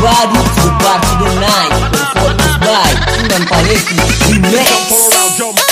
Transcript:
Nobody to party tonight. Performance by Iman Palestri. Remix.